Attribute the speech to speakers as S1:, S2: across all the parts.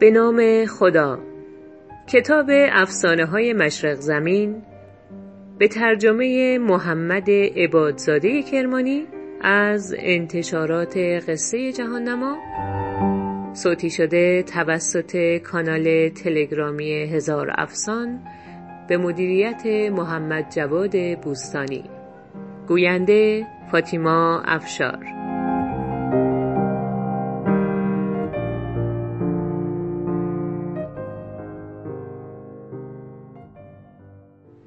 S1: به نام خدا. کتاب افسانه های مشرق زمین به ترجمه محمد عبادزاده کرمانی از انتشارات قصه جهان نما صوتی شده توسط کانال تلگرامی هزار افسان به مدیریت محمد جواد بوستانی. گوینده فاطیما افشار.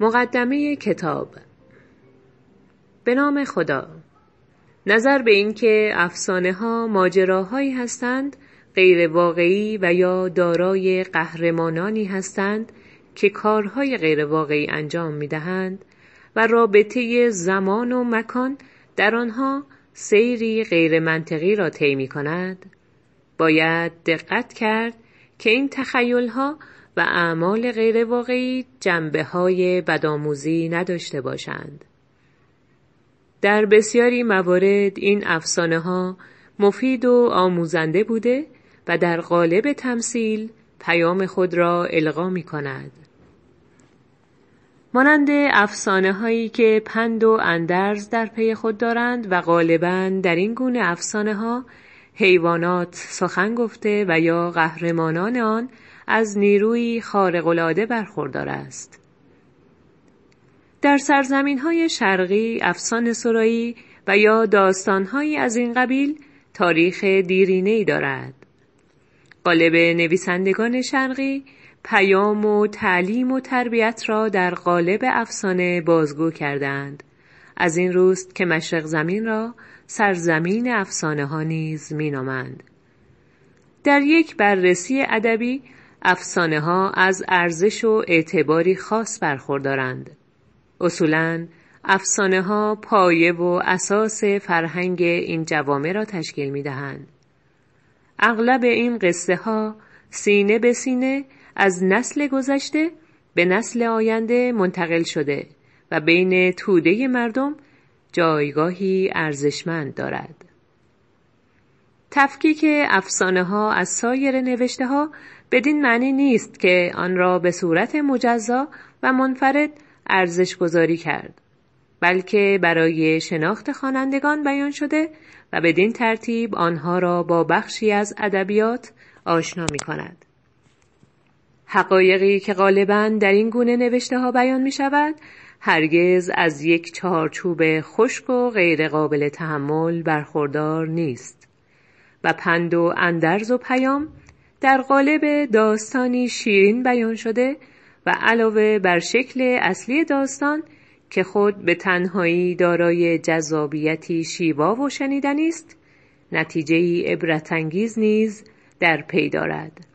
S1: مقدمه کتاب. به نام خدا. نظر به این که افسانه ها ماجراهایی هستند غیر واقعی و یا دارای قهرمانانی هستند که کارهای غیر واقعی انجام می دهند و رابطه زمان و مکان در آنها سیری غیر منطقی را طی می کند باید دقت کرد که این تخیل ها و اعمال غیر واقعی جنبه های بدآموزی نداشته باشند. در بسیاری موارد این افسانه ها مفید و آموزنده بوده و در قالب تمثیل پیام خود را القا می کند. مانند افسانه هایی که پند و اندرز در پی خود دارند و غالبا در این گونه افسانه ها حیوانات سخن گفته و یا قهرمانان آن از نیروی خارق‌العاده برخوردار است. در سرزمین های شرقی افسانه سرایی و یا داستانهایی از این قبیل تاریخ دیرینه‌ای دارد. قالب نویسندگان شرقی پیام و تعلیم و تربیت را در قالب افسانه بازگو کردند از این روست که مشرق زمین را سرزمین افسانه ها نیز مینامند در یک بررسی ادبی افسانه ها از ارزش و اعتباری خاص برخوردارند اصولا افسانه ها پایه و اساس فرهنگ این جوامع را تشکیل می دهند. اغلب این قصه ها سینه به سینه از نسل گذشته به نسل آینده منتقل شده و بین توده مردم جایگاهی ارزشمند دارد. تفکیک افسانه ها از سایر نوشته ها بدین معنی نیست که آن را به صورت مجزا و منفرد ارزش گذاری کرد بلکه برای شناخت خوانندگان بیان شده و بدین ترتیب آنها را با بخشی از ادبیات آشنا می کند. حقایقی که غالبا در این گونه نوشته ها بیان می شود هرگز از یک چارچوب خشک و غیرقابل تحمل برخوردار نیست و پند و اندرز و پیام در قالب داستانی شیرین بیان شده و علاوه بر شکل اصلی داستان که خود به تنهایی دارای جذابیتی شیوا و شنیدنی است نتیجه ای عبرت انگیز نیز در پی دارد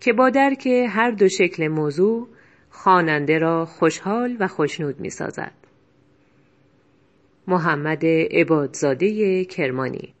S1: که با درک هر دو شکل موضوع خواننده را خوشحال و خوشنود می سازد. محمد عبادزاده کرمانی